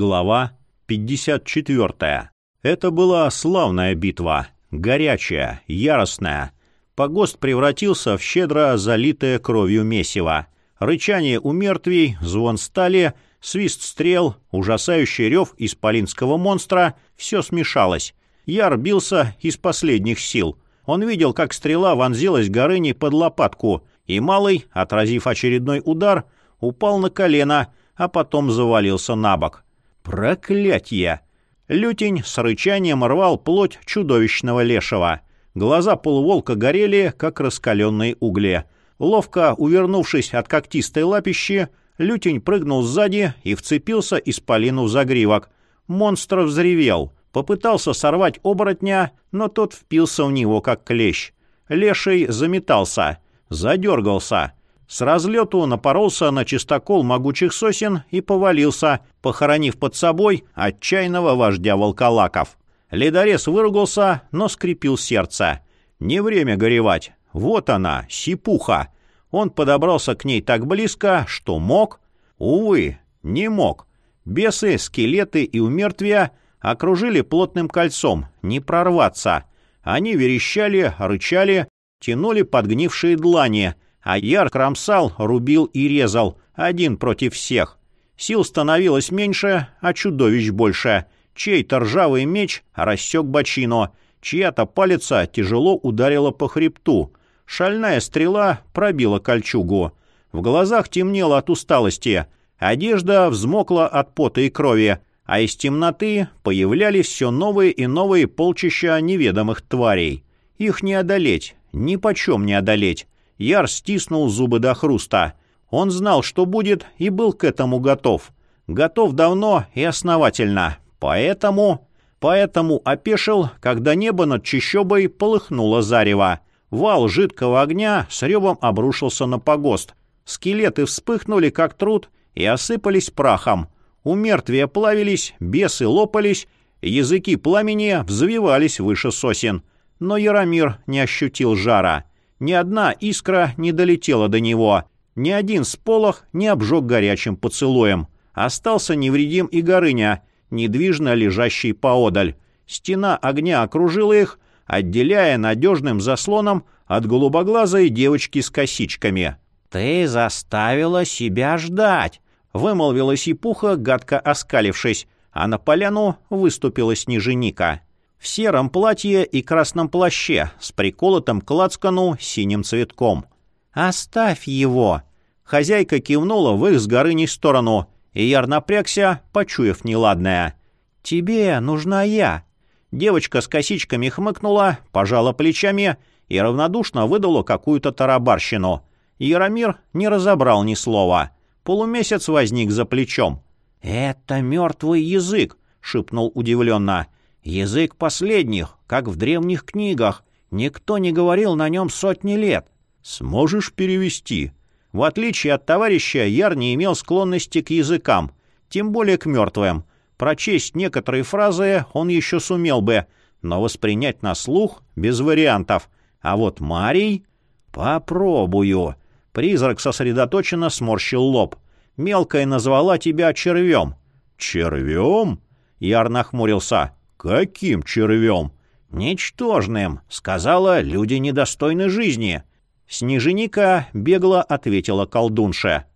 Глава 54. Это была славная битва, горячая, яростная. Погост превратился в щедро залитое кровью месиво. Рычание у мертвей, звон стали, свист стрел, ужасающий рев исполинского монстра — все смешалось. Яр бился из последних сил. Он видел, как стрела вонзилась Горыни под лопатку, и Малый, отразив очередной удар, упал на колено, а потом завалился на бок. Проклятье! Лютень с рычанием рвал плоть чудовищного лешего. Глаза полуволка горели, как раскаленные угли. Ловко увернувшись от когтистой лапищи, Лютень прыгнул сзади и вцепился исполину в загривок. Монстр взревел. Попытался сорвать оборотня, но тот впился в него, как клещ. Леший заметался, задергался. С разлету напоролся на чистокол могучих сосен и повалился, похоронив под собой отчаянного вождя волколаков. Ледорез выругался, но скрепил сердце. Не время горевать. Вот она, сипуха. Он подобрался к ней так близко, что мог. Увы, не мог. Бесы, скелеты и умертвия окружили плотным кольцом, не прорваться. Они верещали, рычали, тянули подгнившие длани — а Яр кромсал, рубил и резал, один против всех. Сил становилось меньше, а чудовищ больше. Чей-то ржавый меч рассек бочину, чья-то палица тяжело ударила по хребту. Шальная стрела пробила кольчугу. В глазах темнело от усталости. Одежда взмокла от пота и крови, а из темноты появлялись все новые и новые полчища неведомых тварей. Их не одолеть, ни почем не одолеть. Яр стиснул зубы до хруста. Он знал, что будет, и был к этому готов. Готов давно и основательно. Поэтому... Поэтому опешил, когда небо над чащобой полыхнуло зарево. Вал жидкого огня с ревом обрушился на погост. Скелеты вспыхнули, как труд, и осыпались прахом. У мертвия плавились, бесы лопались, языки пламени взвивались выше сосен. Но Яромир не ощутил жара. Ни одна искра не долетела до него, ни один сполох не обжег горячим поцелуем. Остался невредим и Горыня, недвижно лежащий поодаль. Стена огня окружила их, отделяя надежным заслоном от голубоглазой девочки с косичками. «Ты заставила себя ждать!» — вымолвила Сипуха, гадко оскалившись, а на поляну выступила снеженика в сером платье и красном плаще с приколотым к лацкану синим цветком. «Оставь его!» Хозяйка кивнула в их с горыней сторону, и Яр напрягся, почуяв неладное. «Тебе нужна я!» Девочка с косичками хмыкнула, пожала плечами и равнодушно выдала какую-то тарабарщину. Яромир не разобрал ни слова. Полумесяц возник за плечом. «Это мертвый язык!» — шепнул удивленно. Язык последних, как в древних книгах. Никто не говорил на нем сотни лет. Сможешь перевести? В отличие от товарища, Яр не имел склонности к языкам, тем более к мертвым. Прочесть некоторые фразы он еще сумел бы, но воспринять на слух без вариантов. А вот Марий... Попробую. Призрак сосредоточенно сморщил лоб. Мелкая назвала тебя червем. Червем? Яр нахмурился. «Каким червем?» «Ничтожным», — сказала, — «люди недостойны жизни». Снеженика бегло ответила колдунша.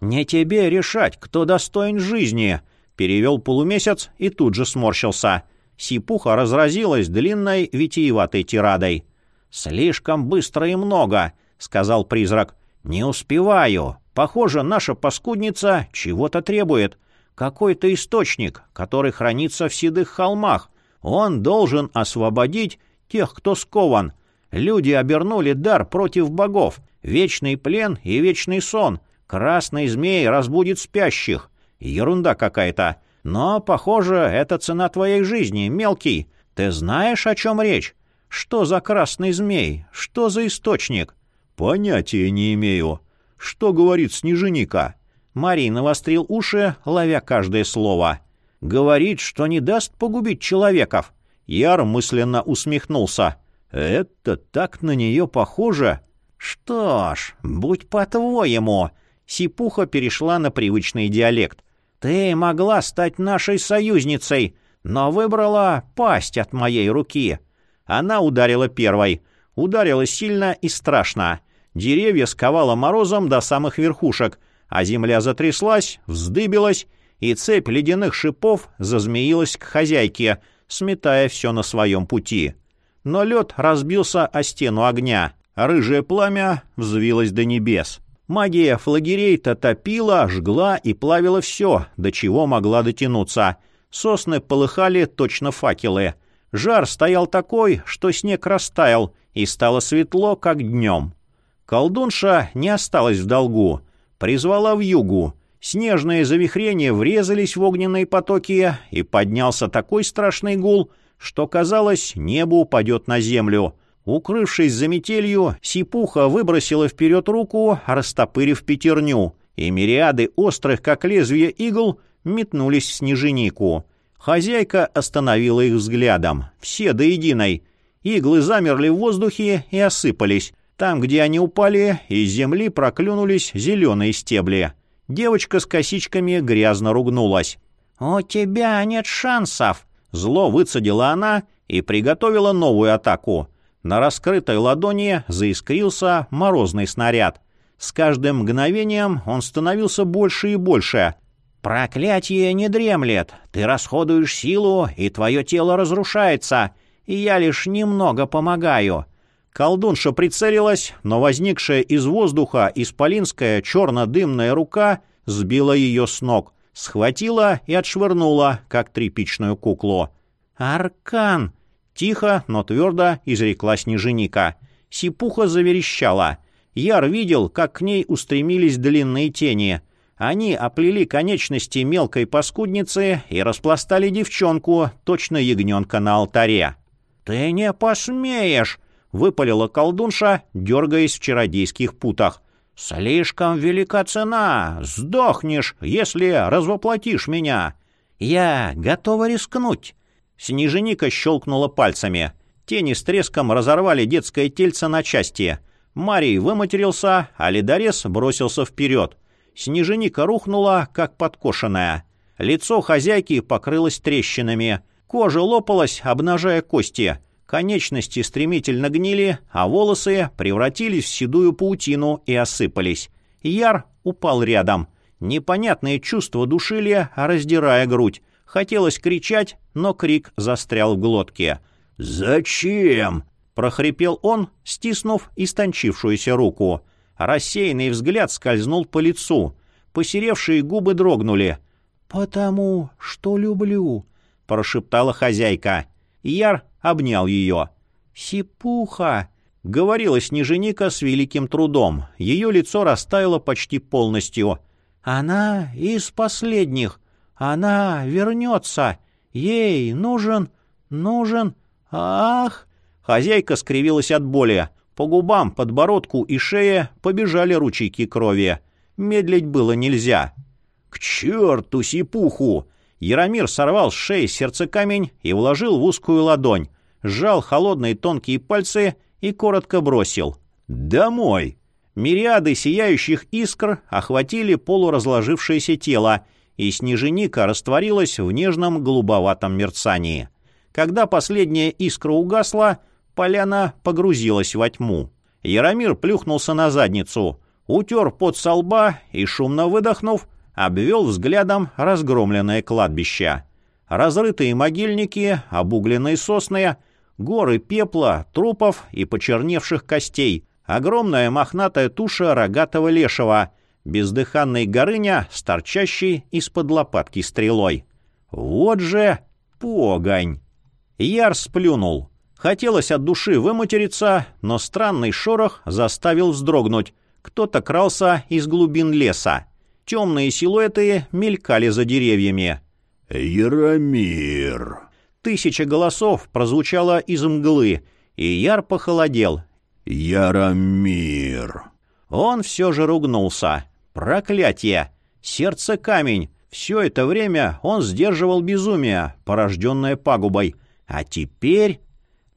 «Не тебе решать, кто достоин жизни», — перевел полумесяц и тут же сморщился. Сипуха разразилась длинной витиеватой тирадой. «Слишком быстро и много», — сказал призрак. «Не успеваю. Похоже, наша паскудница чего-то требует какой-то источник, который хранится в седых холмах. Он должен освободить тех, кто скован. Люди обернули дар против богов. Вечный плен и вечный сон. Красный змей разбудит спящих. Ерунда какая-то. Но, похоже, это цена твоей жизни, мелкий. Ты знаешь, о чем речь? Что за красный змей? Что за источник? Понятия не имею. Что говорит снеженика? Марий навострил уши, ловя каждое слово. «Говорит, что не даст погубить человеков». Яр мысленно усмехнулся. «Это так на нее похоже». «Что ж, будь по-твоему». Сипуха перешла на привычный диалект. Ты могла стать нашей союзницей, но выбрала пасть от моей руки». Она ударила первой. Ударила сильно и страшно. Деревья сковало морозом до самых верхушек, а земля затряслась, вздыбилась, и цепь ледяных шипов зазмеилась к хозяйке, сметая все на своем пути. Но лед разбился о стену огня. Рыжее пламя взвилось до небес. Магия флагерей-то топила, жгла и плавила все, до чего могла дотянуться. Сосны полыхали точно факелы. Жар стоял такой, что снег растаял, и стало светло, как днем. Колдунша не осталась в долгу. Призвала в югу. Снежные завихрения врезались в огненные потоки, и поднялся такой страшный гул, что, казалось, небо упадет на землю — Укрывшись за метелью, Сипуха выбросила вперед руку, растопырив пятерню, и мириады острых, как лезвие игл, метнулись в снеженику. Хозяйка остановила их взглядом, все до единой. Иглы замерли в воздухе и осыпались. Там, где они упали, из земли проклюнулись зеленые стебли. Девочка с косичками грязно ругнулась. «У тебя нет шансов!» Зло выцедила она и приготовила новую атаку. На раскрытой ладони заискрился морозный снаряд. С каждым мгновением он становился больше и больше. «Проклятие не дремлет. Ты расходуешь силу, и твое тело разрушается. И я лишь немного помогаю». Колдунша прицелилась, но возникшая из воздуха исполинская черно-дымная рука сбила ее с ног, схватила и отшвырнула, как тряпичную куклу. «Аркан!» Тихо, но твердо изрекла снеженика. Сипуха заверещала. Яр видел, как к ней устремились длинные тени. Они оплели конечности мелкой паскудницы и распластали девчонку, точно ягненка на алтаре. «Ты не посмеешь!» — выпалила колдунша, дергаясь в чародейских путах. «Слишком велика цена! Сдохнешь, если развоплотишь меня! Я готова рискнуть!» Снеженика щелкнула пальцами. Тени с треском разорвали детское тельце на части. Марий выматерился, а ледорез бросился вперед. Снеженика рухнула, как подкошенная. Лицо хозяйки покрылось трещинами. Кожа лопалась, обнажая кости. Конечности стремительно гнили, а волосы превратились в седую паутину и осыпались. Яр упал рядом. Непонятные чувства душили, раздирая грудь. Хотелось кричать, но крик застрял в глотке. «Зачем?» — прохрипел он, стиснув истончившуюся руку. Рассеянный взгляд скользнул по лицу. Посеревшие губы дрогнули. «Потому что люблю», — прошептала хозяйка. Яр обнял ее. «Сипуха!» — говорила Снеженика с великим трудом. Ее лицо растаяло почти полностью. «Она из последних. Она вернется. Ей нужен... нужен... Ах!» Хозяйка скривилась от боли. По губам, подбородку и шее побежали ручейки крови. Медлить было нельзя. «К черту сипуху!» Яромир сорвал с шеи сердцекамень и вложил в узкую ладонь, сжал холодные тонкие пальцы и коротко бросил. «Домой!» Мириады сияющих искр охватили полуразложившееся тело, и снеженика растворилась в нежном голубоватом мерцании. Когда последняя искра угасла, поляна погрузилась во тьму. Яромир плюхнулся на задницу, утер под со лба и, шумно выдохнув, обвел взглядом разгромленное кладбище. Разрытые могильники, обугленные сосны, горы пепла, трупов и почерневших костей, огромная мохнатая туша рогатого лешего — бездыханный Горыня с торчащей из-под лопатки стрелой. Вот же погонь! Яр сплюнул. Хотелось от души выматериться, но странный шорох заставил вздрогнуть. Кто-то крался из глубин леса. Темные силуэты мелькали за деревьями. «Яромир!» Тысяча голосов прозвучало из мглы, и Яр похолодел. «Яромир!» Он все же ругнулся. Проклятие! Сердце камень! Все это время он сдерживал безумие, порожденное пагубой. А теперь...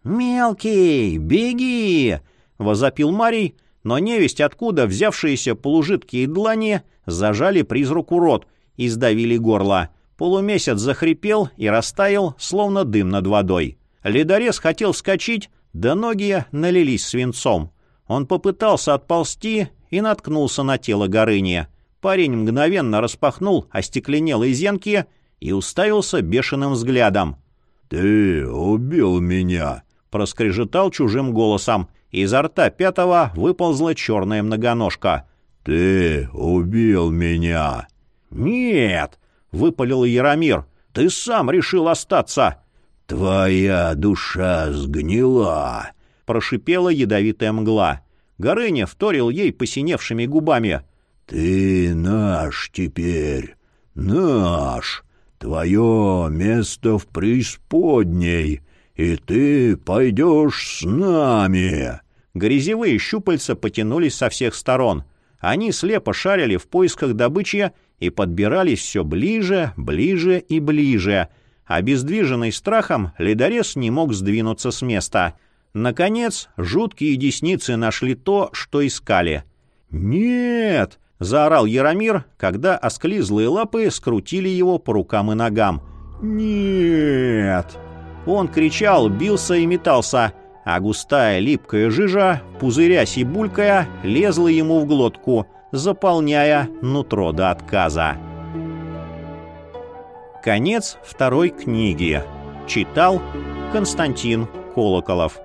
«Мелкий, беги!» — возопил Марий, но невесть откуда взявшиеся полужидкие длани зажали призраку рот, и сдавили горло. Полумесяц захрипел и растаял, словно дым над водой. Ледорез хотел вскочить, да ноги налились свинцом. Он попытался отползти и наткнулся на тело Горыни. Парень мгновенно распахнул остекленелые зенки и уставился бешеным взглядом. «Ты убил меня!» — проскрежетал чужим голосом. Изо рта пятого выползла черная многоножка. «Ты убил меня!» «Нет!» — выпалил Яромир. «Ты сам решил остаться!» «Твоя душа сгнила!» — прошипела ядовитая мгла. Горыня вторил ей посиневшими губами. «Ты наш теперь, наш, твое место в преисподней, и ты пойдешь с нами!» Грязевые щупальца потянулись со всех сторон. Они слепо шарили в поисках добычи и подбирались все ближе, ближе и ближе. Обездвиженный страхом, ледорез не мог сдвинуться с места. Наконец, жуткие десницы нашли то, что искали. «Нет!» — заорал Яромир, когда осклизлые лапы скрутили его по рукам и ногам. «Нет!» Он кричал, бился и метался, а густая липкая жижа, пузырясь и булькая, лезла ему в глотку, заполняя нутро до отказа. Конец второй книги. Читал Константин Колоколов.